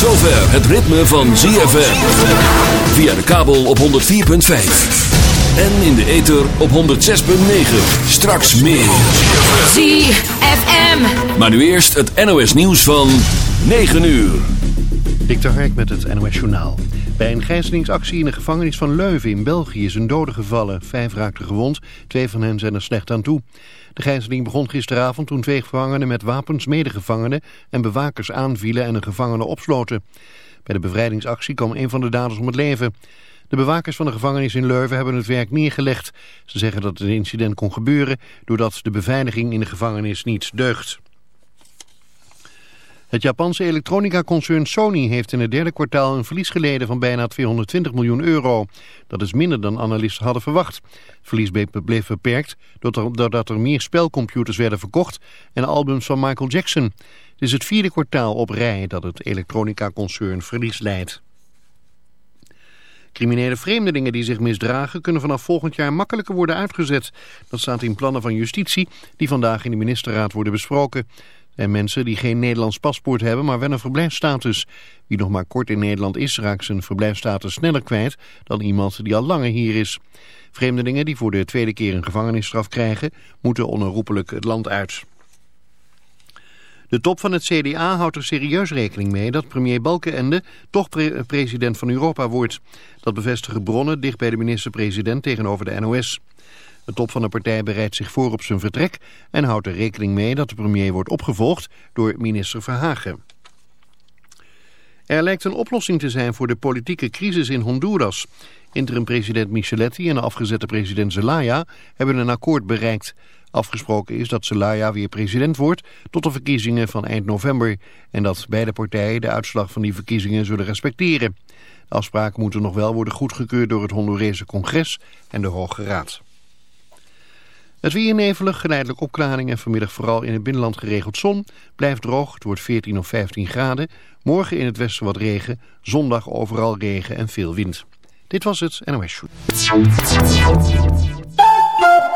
zover het ritme van ZFM. Via de kabel op 104.5. En in de ether op 106.9. Straks meer. ZFM. Maar nu eerst het NOS nieuws van 9 uur. Victor Hark met het NOS Journaal. Bij een gijzelingsactie in de gevangenis van Leuven in België is een dode gevallen. Vijf raakten gewond, twee van hen zijn er slecht aan toe. De gijzeling begon gisteravond toen twee gevangenen met wapens medegevangenen en bewakers aanvielen en een gevangene opsloten. Bij de bevrijdingsactie kwam een van de daders om het leven. De bewakers van de gevangenis in Leuven hebben het werk neergelegd. Ze zeggen dat het incident kon gebeuren doordat de beveiliging in de gevangenis niet deugt. Het Japanse elektronica-concern Sony heeft in het derde kwartaal een verlies geleden van bijna 220 miljoen euro. Dat is minder dan analisten hadden verwacht. Het verlies bleef beperkt doordat er meer spelcomputers werden verkocht en albums van Michael Jackson. Het is het vierde kwartaal op rij dat het elektronica-concern verlies leidt. Criminele vreemdelingen die zich misdragen kunnen vanaf volgend jaar makkelijker worden uitgezet. Dat staat in plannen van justitie die vandaag in de ministerraad worden besproken. En mensen die geen Nederlands paspoort hebben, maar wel een verblijfsstatus. Wie nog maar kort in Nederland is, raakt zijn verblijfsstatus sneller kwijt dan iemand die al langer hier is. Vreemdelingen die voor de tweede keer een gevangenisstraf krijgen, moeten onherroepelijk het land uit. De top van het CDA houdt er serieus rekening mee dat premier Balkenende toch pre president van Europa wordt. Dat bevestigen bronnen dicht bij de minister-president tegenover de NOS. De top van de partij bereidt zich voor op zijn vertrek en houdt er rekening mee dat de premier wordt opgevolgd door minister Verhagen. Er lijkt een oplossing te zijn voor de politieke crisis in Honduras. Interim-president Micheletti en de afgezette president Zelaya hebben een akkoord bereikt. Afgesproken is dat Zelaya weer president wordt tot de verkiezingen van eind november... en dat beide partijen de uitslag van die verkiezingen zullen respecteren. De afspraken moeten nog wel worden goedgekeurd door het Hondurese congres en de Hoge Raad. Het weer nevelig, geleidelijk opklaringen en vanmiddag vooral in het binnenland geregeld zon. Blijft droog, het wordt 14 of 15 graden. Morgen in het westen wat regen, zondag overal regen en veel wind. Dit was het NOS Show.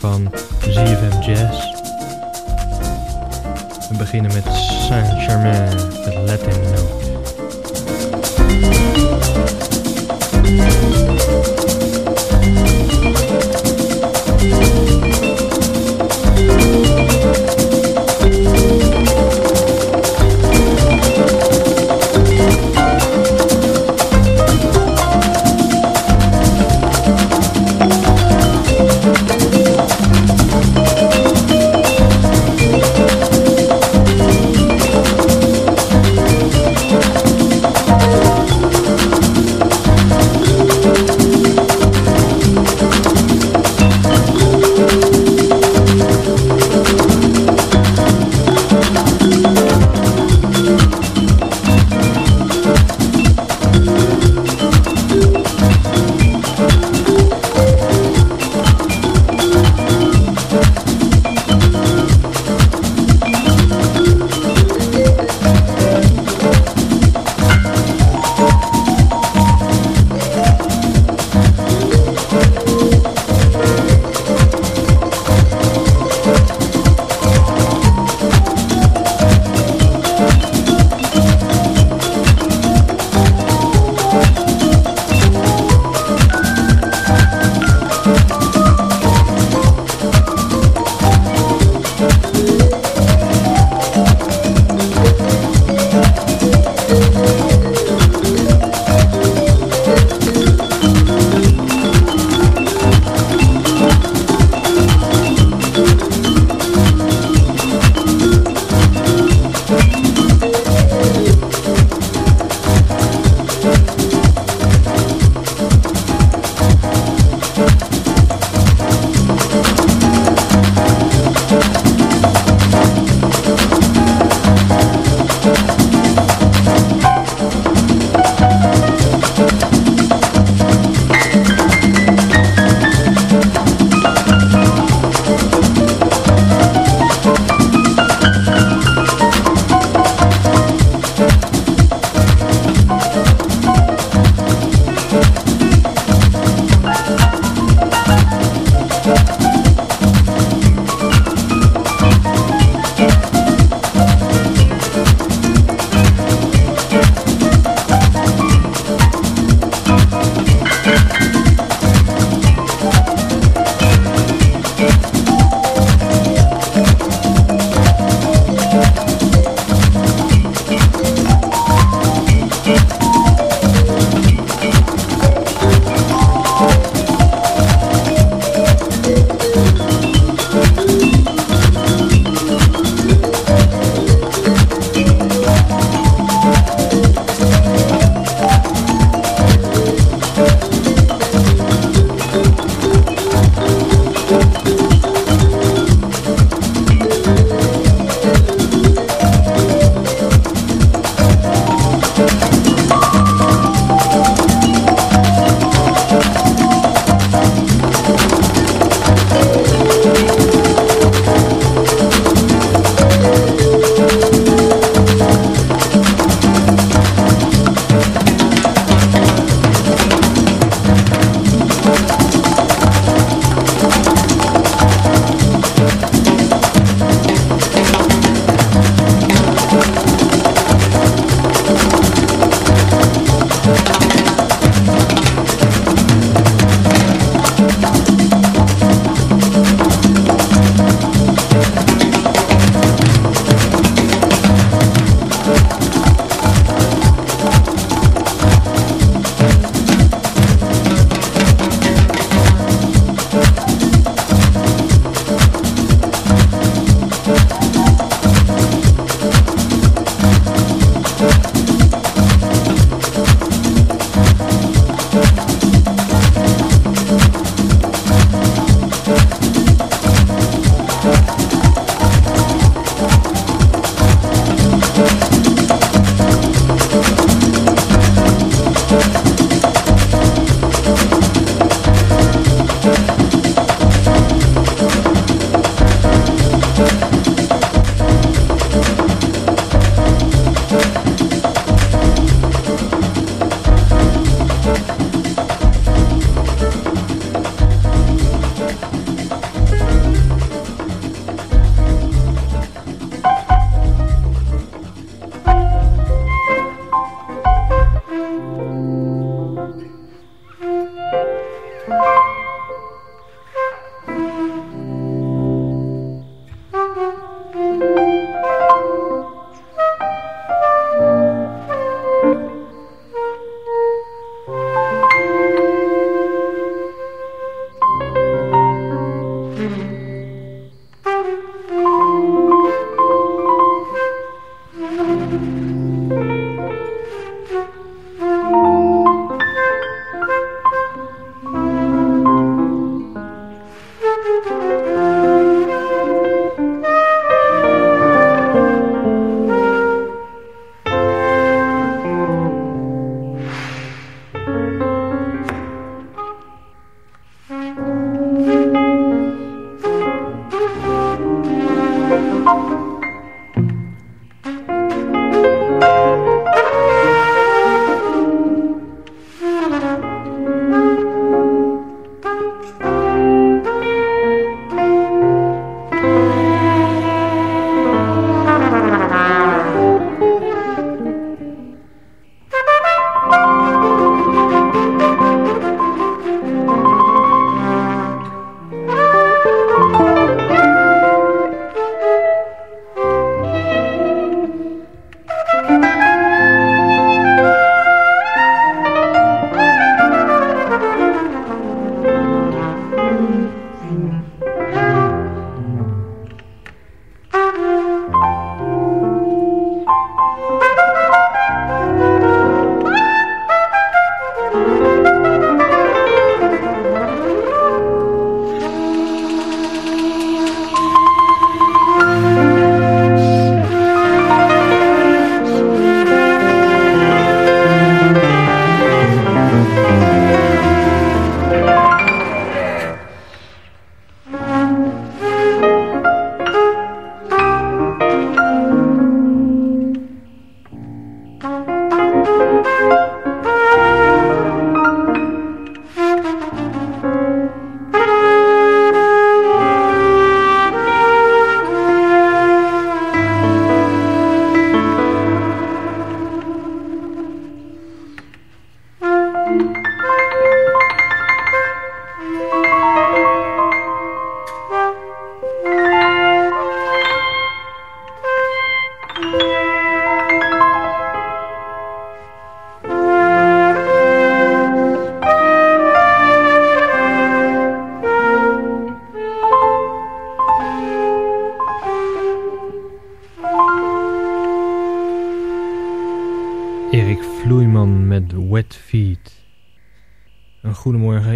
Van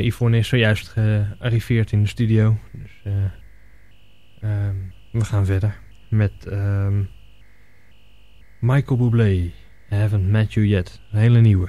Yvonne is zojuist gearriveerd in de studio. Dus uh, um, we gaan verder met um, Michael Bublé. I haven't met you yet. Een hele nieuwe.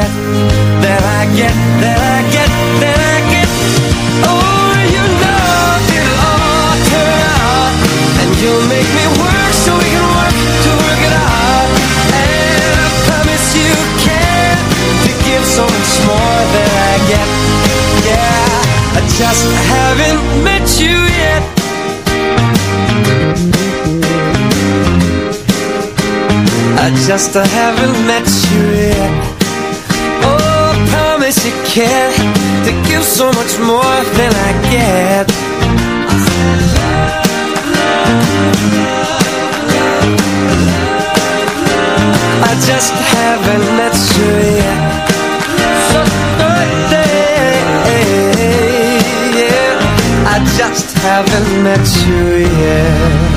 get Than I get, than I get, than I get. Oh, you know it'll all turn out And you'll make me work so we can work to work it out. And I promise you can To give so much more than I get. Yeah, I just haven't met you yet. I just haven't met you yet I you can To give so much more than I get. I just haven't met you yet. So yeah, I just haven't met you yet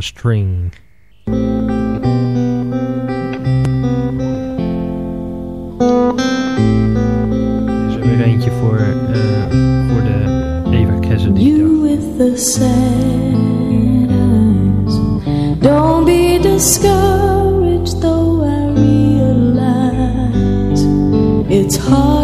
a string. uh. You with the sad eyes. Don't be discouraged though I realize it's hard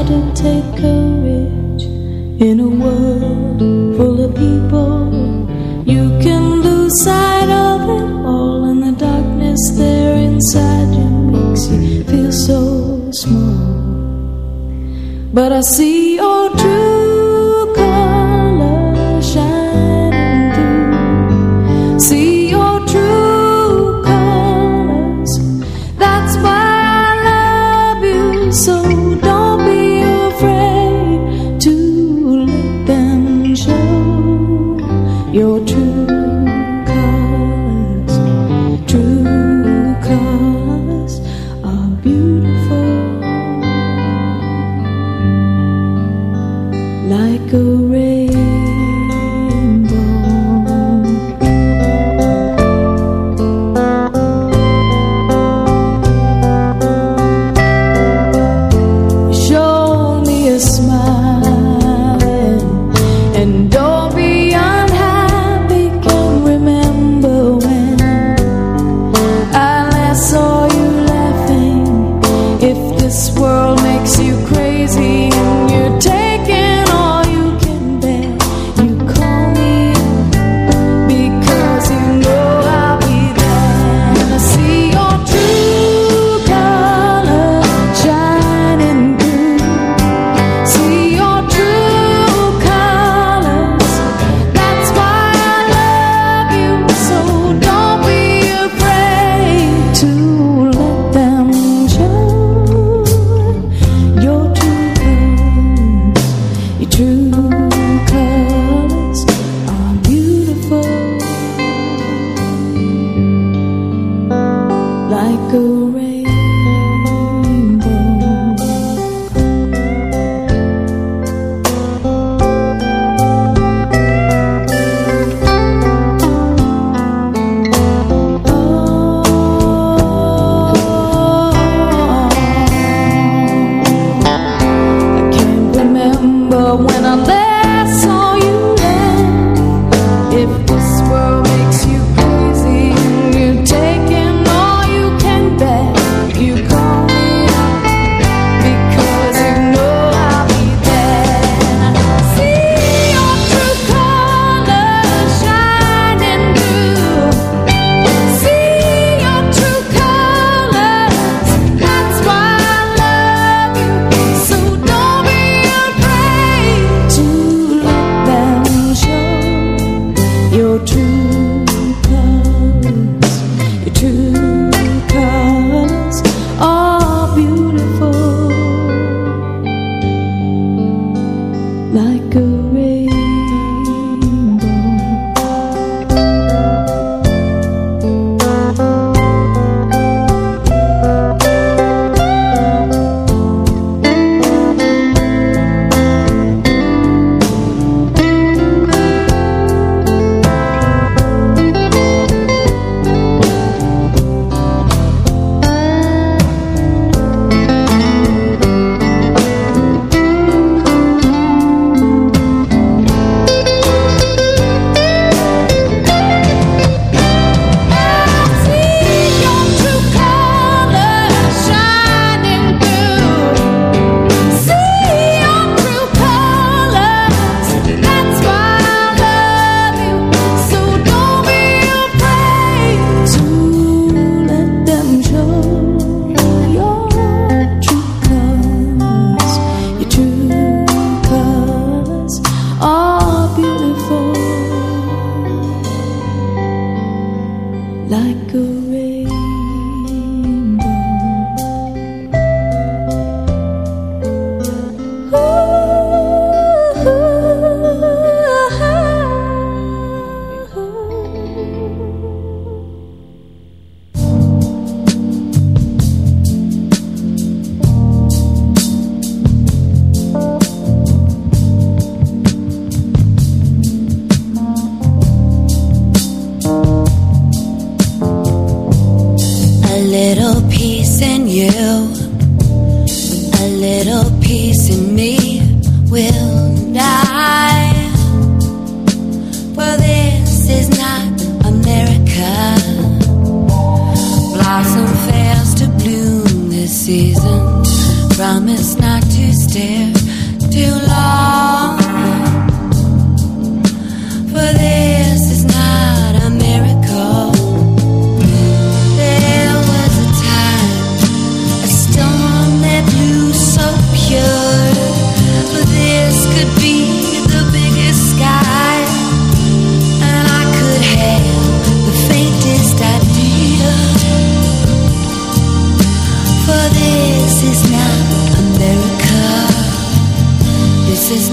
But I see your true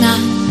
pena.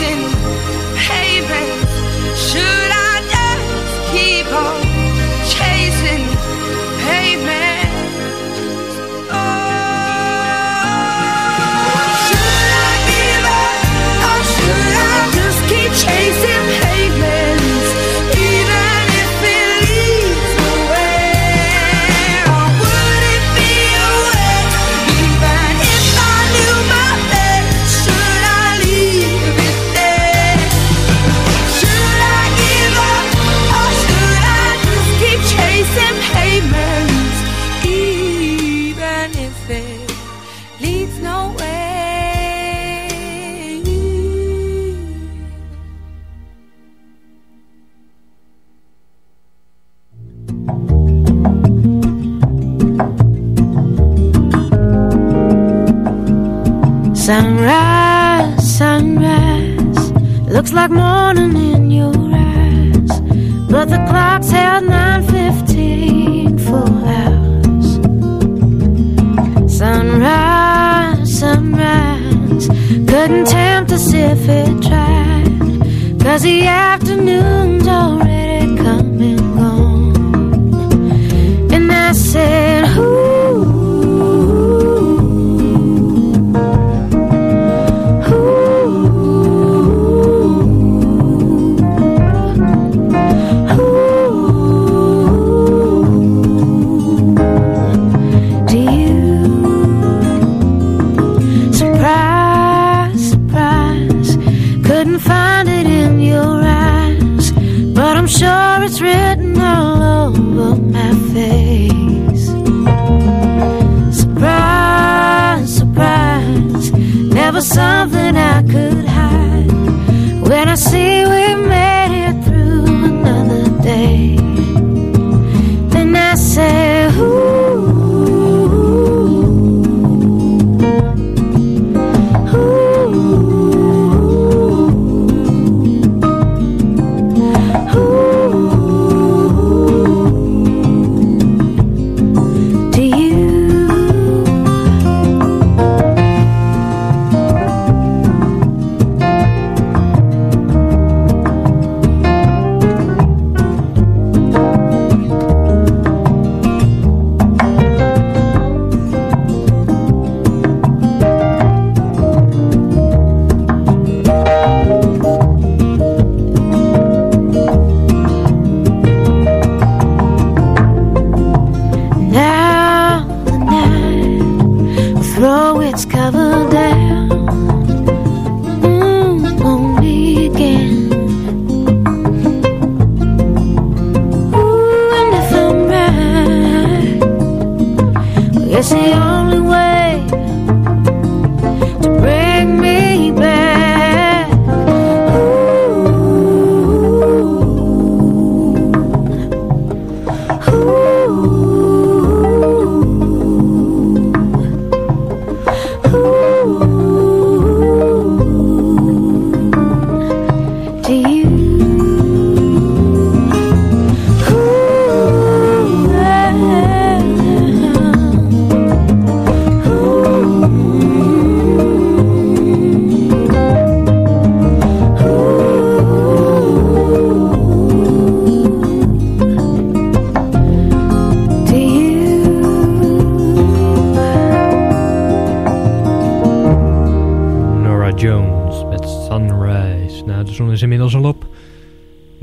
in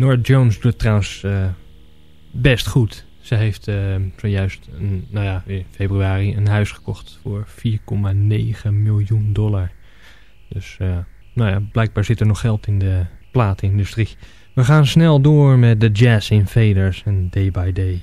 Nora Jones doet trouwens eh, best goed. Ze heeft eh, zojuist, een, nou ja, in februari een huis gekocht voor 4,9 miljoen dollar. Dus eh, nou ja, blijkbaar zit er nog geld in de platenindustrie. We gaan snel door met de Jazz Invaders en Day by. Day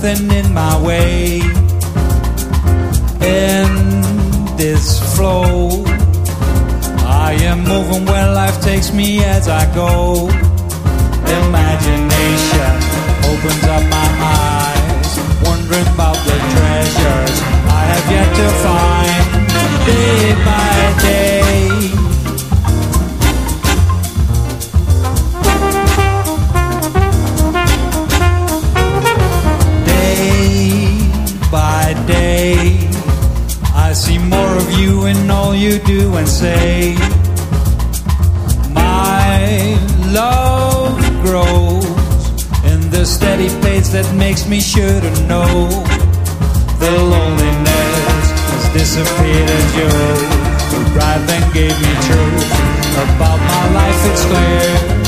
nothing in my way. In this flow, I am moving where life takes me as I go. Imagination opens up my eyes, wondering about the treasures I have yet to find. Day by day. Of you in all you do and say. My love grows in the steady pace that makes me sure to know the loneliness has disappeared as you right then gave me truth about my life. It's clear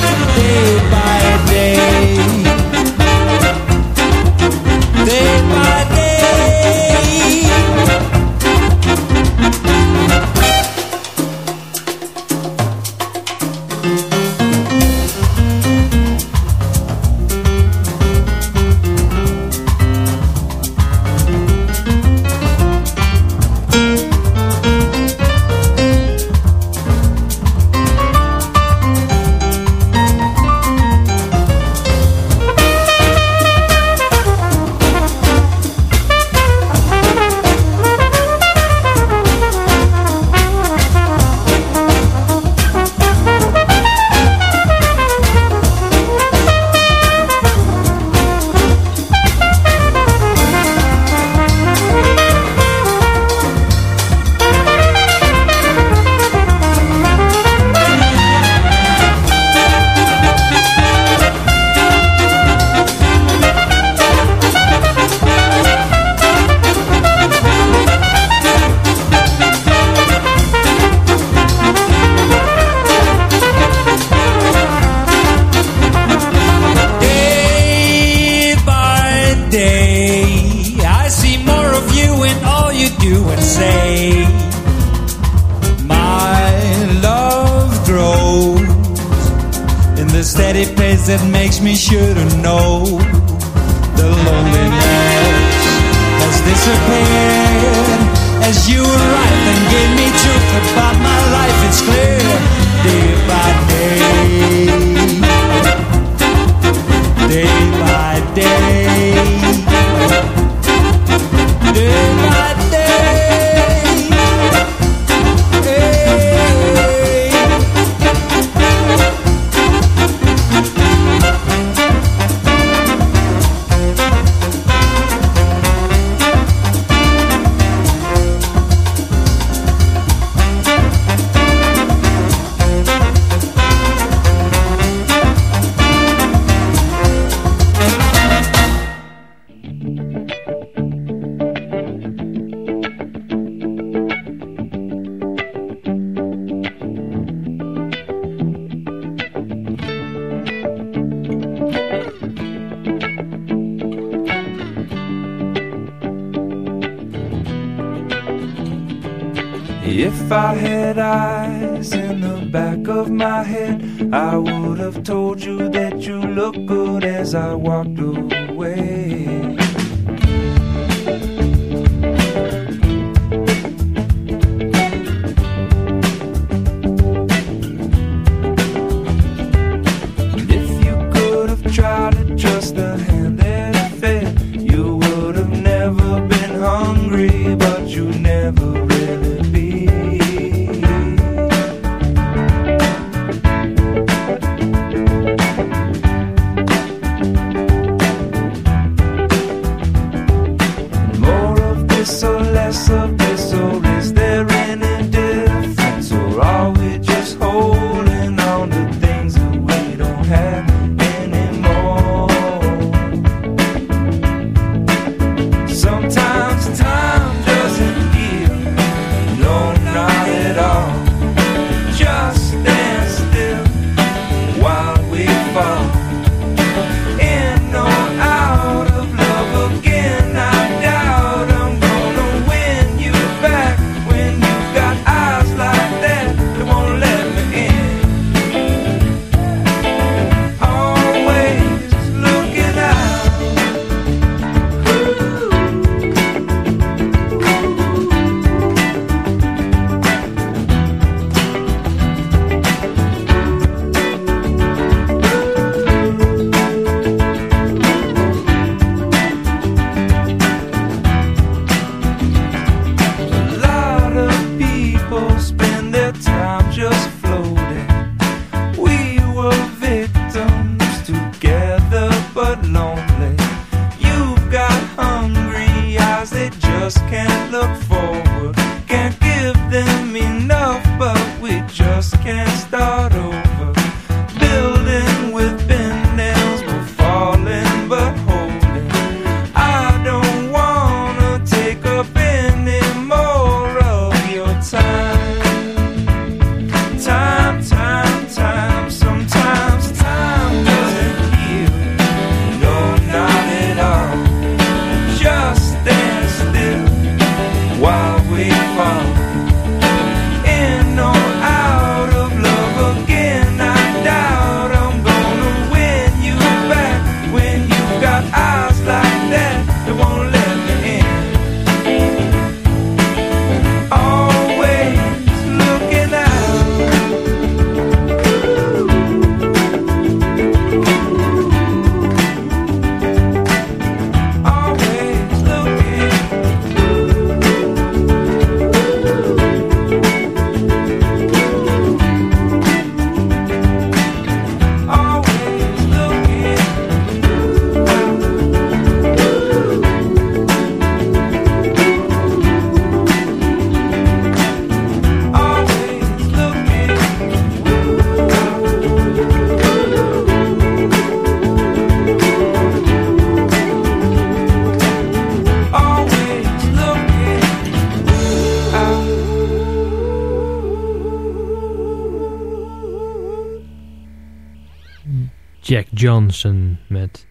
Johnson met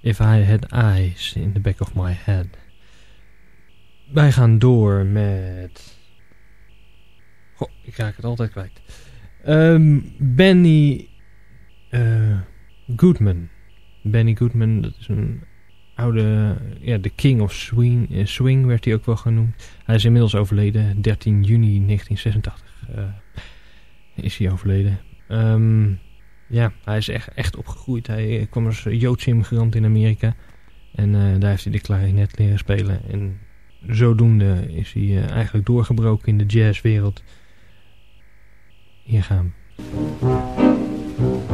If I Had Eyes in the Back of My Head. Wij gaan door met... Goh, ik raak het altijd kwijt. Ehm, Benny eh, Goodman. Benny Goodman, dat is een oude... Ja, de King of Swing, eh, Swing werd hij ook wel genoemd. Hij is inmiddels overleden, 13 juni 1986 eh, is hij overleden. Um, ja, hij is echt, echt opgegroeid. Hij eh, kwam als Joodse immigrant in Amerika. En eh, daar heeft hij de klarinet leren spelen. En zodoende is hij eh, eigenlijk doorgebroken in de jazzwereld. Hier gaan we.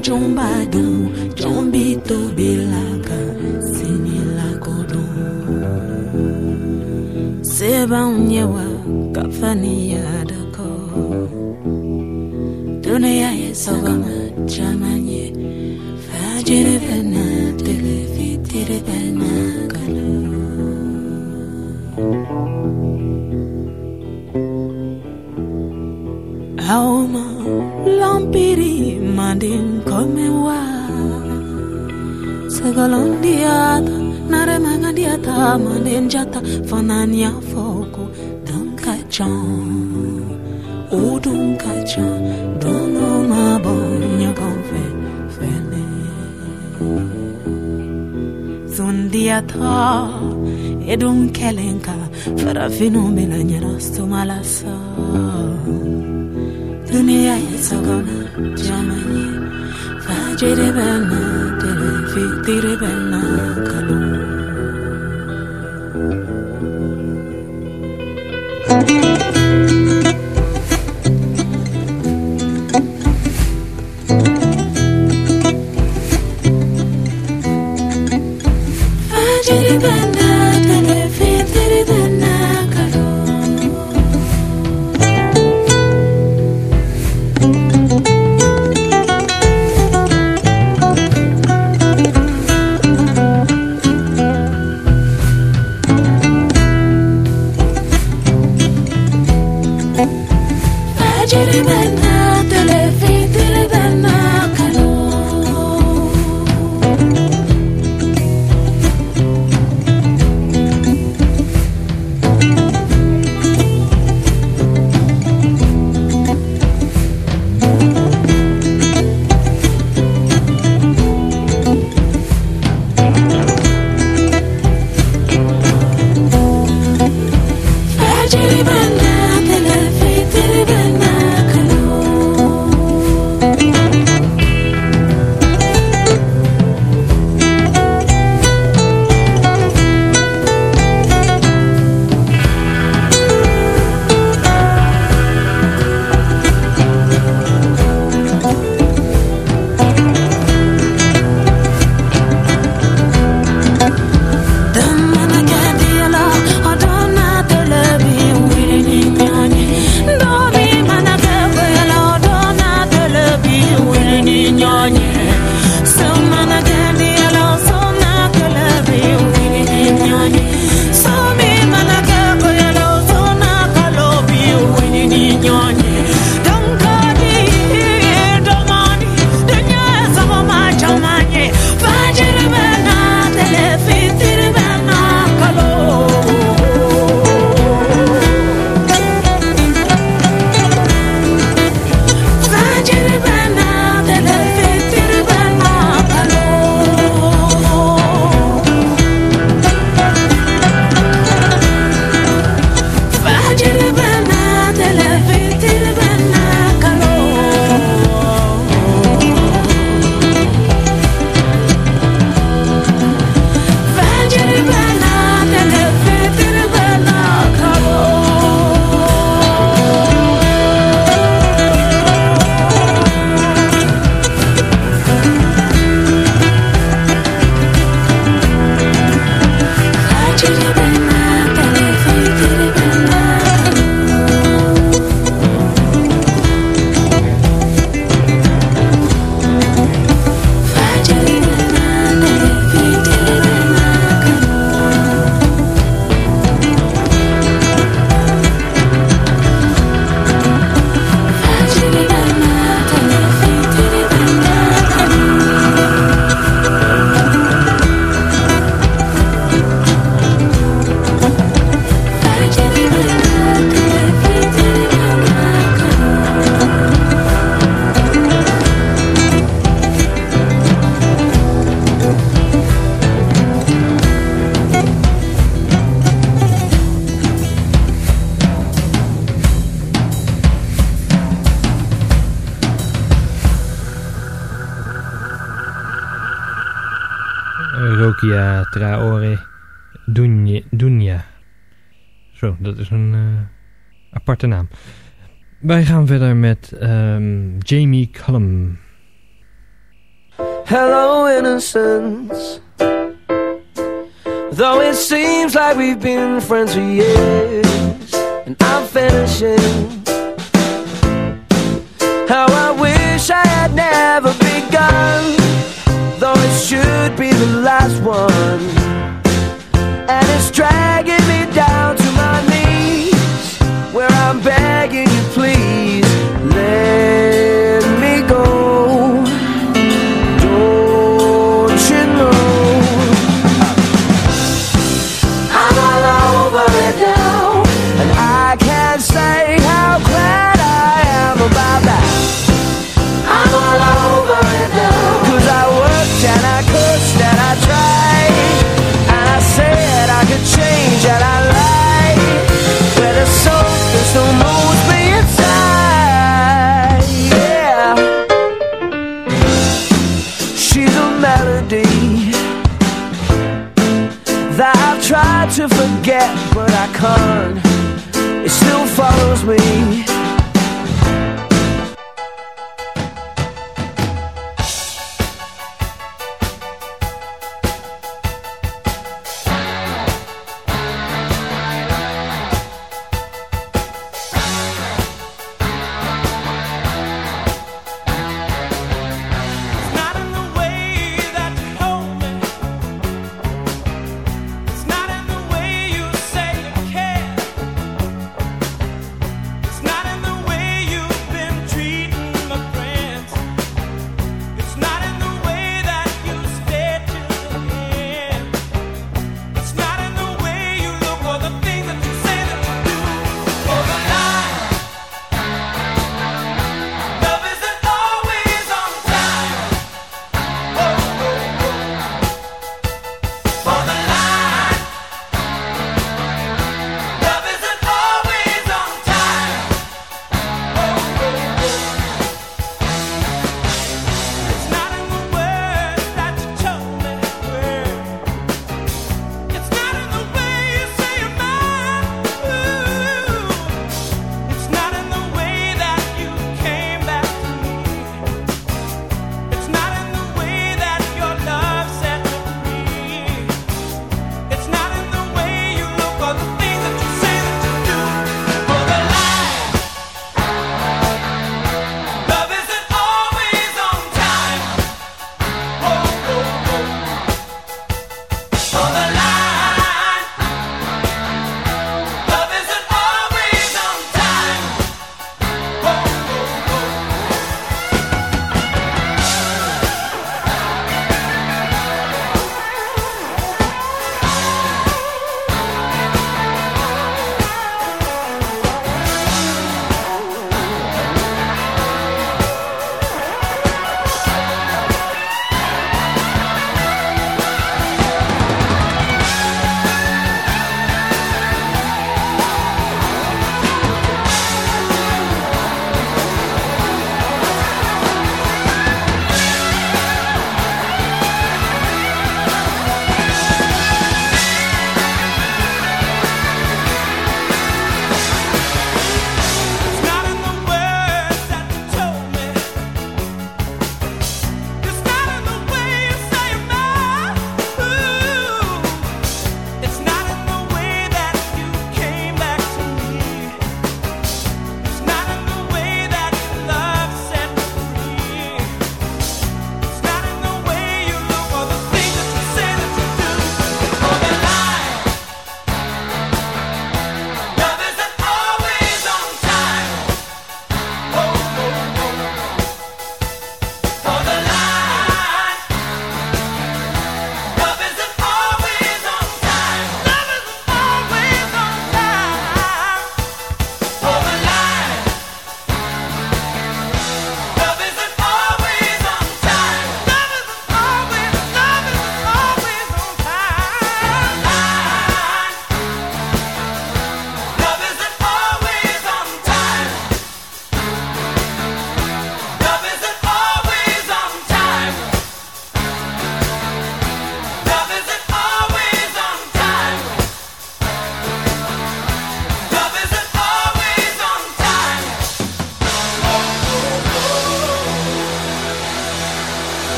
John Badão, John Bito Bilaca, Sinilacodo. Sebão Yewa, Cafania da Cor. Dunia é Sogama, Telefitire Vena Calo. Alma, Lampiri, Mandim komewa segalondiata naremangandiata mandenjata fanania foko. Dankacan o dunkacan dononabonyagonfe fene. Zundiata edunkelenka farafinomilanyanastumalaso dunia isagona jama. Cerevena, Terefi, Tirevena, Kalum. aparte naam. Wij gaan verder met um, Jamie Cullum. Hello innocence Though it seems like we've been friends for years And I'm finishing